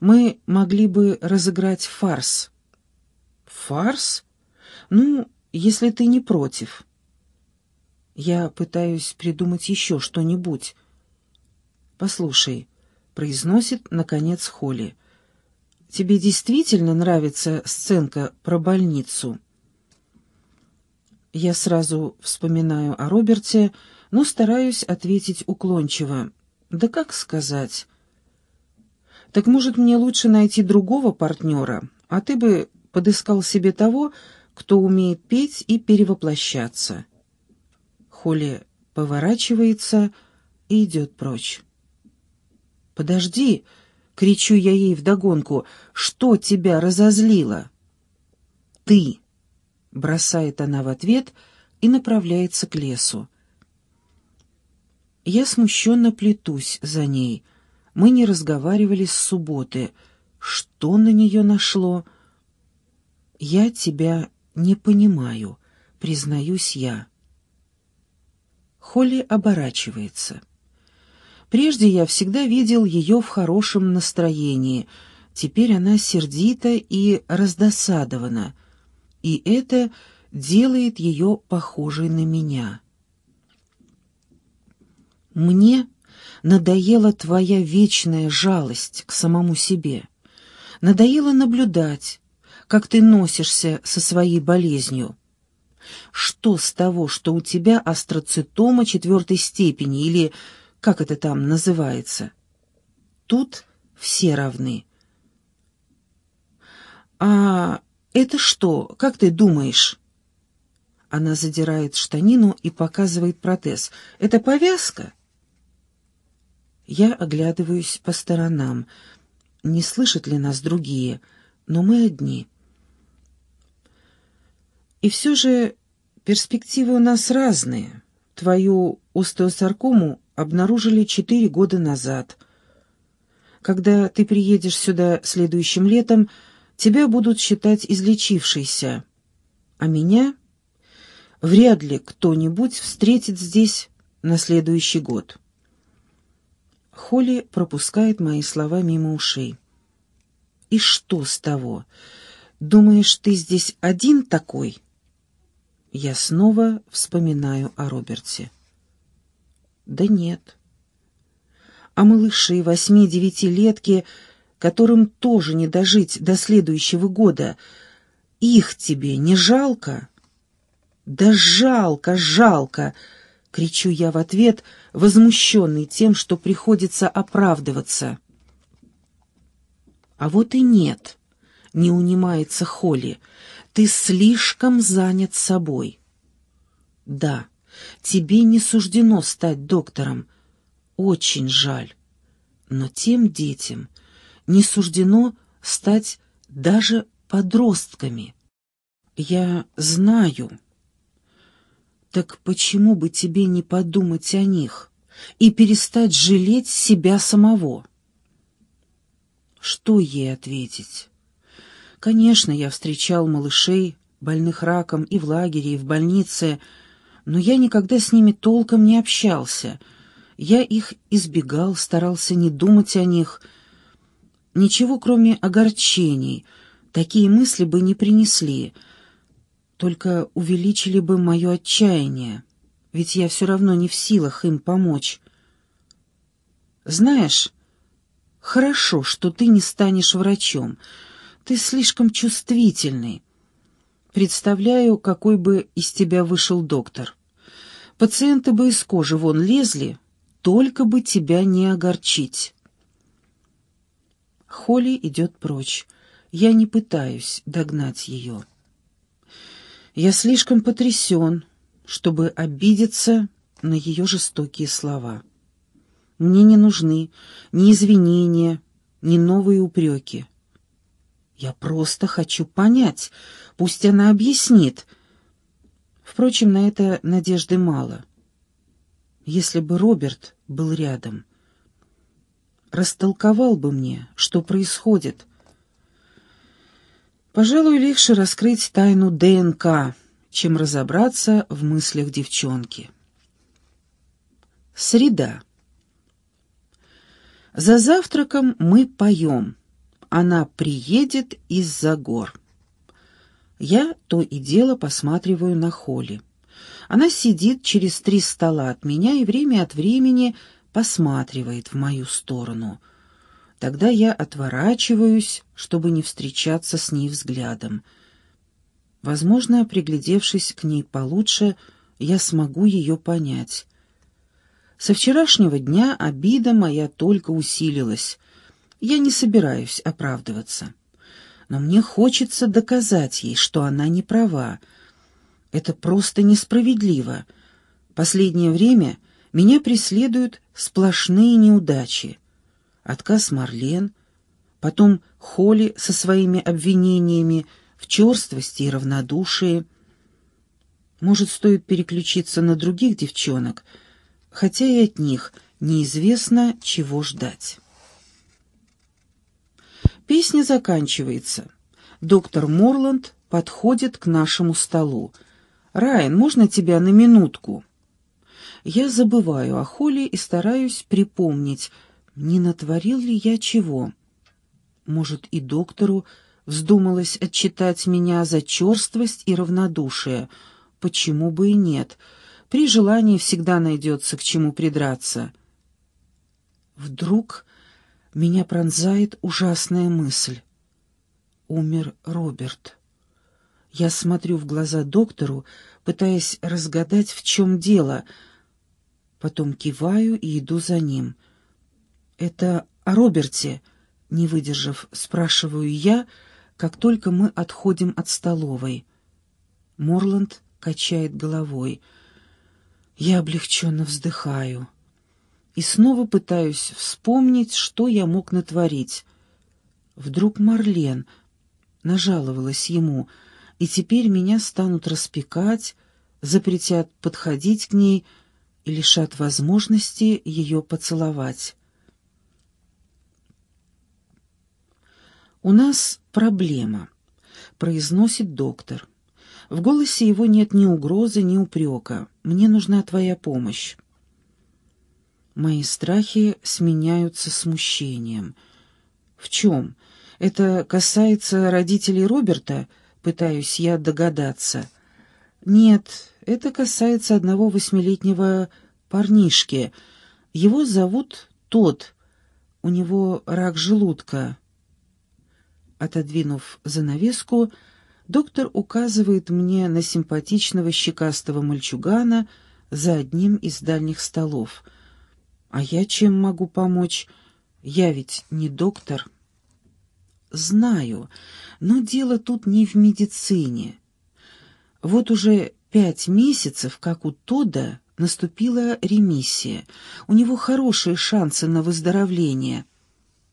Мы могли бы разыграть фарс». «Фарс? Ну, если ты не против». Я пытаюсь придумать еще что-нибудь. «Послушай», — произносит, наконец, Холли, — «тебе действительно нравится сценка про больницу?» Я сразу вспоминаю о Роберте, но стараюсь ответить уклончиво. «Да как сказать?» «Так, может, мне лучше найти другого партнера, а ты бы подыскал себе того, кто умеет петь и перевоплощаться?» Холли поворачивается и идет прочь. «Подожди!» — кричу я ей вдогонку. «Что тебя разозлило?» «Ты!» — бросает она в ответ и направляется к лесу. Я смущенно плетусь за ней. Мы не разговаривали с субботы. Что на нее нашло? «Я тебя не понимаю», — признаюсь я. Холли оборачивается. Прежде я всегда видел ее в хорошем настроении. Теперь она сердита и раздосадована. И это делает ее похожей на меня. Мне надоела твоя вечная жалость к самому себе. Надоело наблюдать, как ты носишься со своей болезнью. Что с того, что у тебя астроцитома четвертой степени или как это там называется? Тут все равны. «А это что, как ты думаешь?» Она задирает штанину и показывает протез. «Это повязка?» Я оглядываюсь по сторонам. Не слышат ли нас другие? Но мы одни. И все же перспективы у нас разные. Твою остеосаркому обнаружили четыре года назад. Когда ты приедешь сюда следующим летом, тебя будут считать излечившейся. А меня вряд ли кто-нибудь встретит здесь на следующий год. Холли пропускает мои слова мимо ушей. «И что с того? Думаешь, ты здесь один такой?» Я снова вспоминаю о Роберте. Да нет. А малыши восьми-девятилетки, которым тоже не дожить до следующего года, их тебе не жалко? Да жалко, жалко, кричу я в ответ, возмущенный тем, что приходится оправдываться. А вот и нет, не унимается Холли, — ты слишком занят собой. Да, тебе не суждено стать доктором. Очень жаль. Но тем детям не суждено стать даже подростками. Я знаю. Так почему бы тебе не подумать о них и перестать жалеть себя самого? Что ей ответить? Конечно, я встречал малышей, больных раком и в лагере, и в больнице, но я никогда с ними толком не общался. Я их избегал, старался не думать о них. Ничего, кроме огорчений, такие мысли бы не принесли, только увеличили бы мое отчаяние, ведь я все равно не в силах им помочь. Знаешь, хорошо, что ты не станешь врачом, — ты слишком чувствительный. Представляю, какой бы из тебя вышел доктор. Пациенты бы из кожи вон лезли, только бы тебя не огорчить. Холли идет прочь. Я не пытаюсь догнать ее. Я слишком потрясен, чтобы обидеться на ее жестокие слова. Мне не нужны ни извинения, ни новые упреки. Я просто хочу понять. Пусть она объяснит. Впрочем, на это надежды мало. Если бы Роберт был рядом, растолковал бы мне, что происходит. Пожалуй, легче раскрыть тайну ДНК, чем разобраться в мыслях девчонки. Среда. За завтраком мы поем. она приедет из-за гор. Я то и дело посматриваю на Холли. Она сидит через три стола от меня и время от времени посматривает в мою сторону. Тогда я отворачиваюсь, чтобы не встречаться с ней взглядом. Возможно, приглядевшись к ней получше, я смогу ее понять. Со вчерашнего дня обида моя только усилилась. Я не собираюсь оправдываться. Но мне хочется доказать ей, что она не права. Это просто несправедливо. Последнее время меня преследуют сплошные неудачи. Отказ Марлен, потом Холли со своими обвинениями в черствости и равнодушии. Может, стоит переключиться на других девчонок, хотя и от них неизвестно, чего ждать. Песня заканчивается. Доктор Морланд подходит к нашему столу. «Райан, можно тебя на минутку?» Я забываю о Холли и стараюсь припомнить, не натворил ли я чего. Может, и доктору вздумалось отчитать меня за черствость и равнодушие. Почему бы и нет? При желании всегда найдется к чему придраться. Вдруг меня пронзает ужасная мысль. Умер Роберт. Я смотрю в глаза доктору, пытаясь разгадать, в чем дело. Потом киваю и иду за ним. «Это о Роберте?» Не выдержав, спрашиваю я, как только мы отходим от столовой. Морланд качает головой. Я облегченно вздыхаю и снова пытаюсь вспомнить, что я мог натворить. Вдруг Марлен нажаловалась ему, и теперь меня станут распекать, запретят подходить к ней и лишат возможности ее поцеловать. «У нас проблема», — произносит доктор. В голосе его нет ни угрозы, ни упрека. «Мне нужна твоя помощь». Мои страхи сменяются смущением. В чем? Это касается родителей Роберта? Пытаюсь я догадаться. Нет, это касается одного восьмилетнего парнишки. Его зовут Тод. У него рак желудка. Отодвинув занавеску, доктор указывает мне на симпатичного щекастого мальчугана за одним из дальних столов — а я чем могу помочь? Я ведь не доктор. Знаю, но дело тут не в медицине. Вот уже пять месяцев, как у Тода наступила ремиссия. У него хорошие шансы на выздоровление.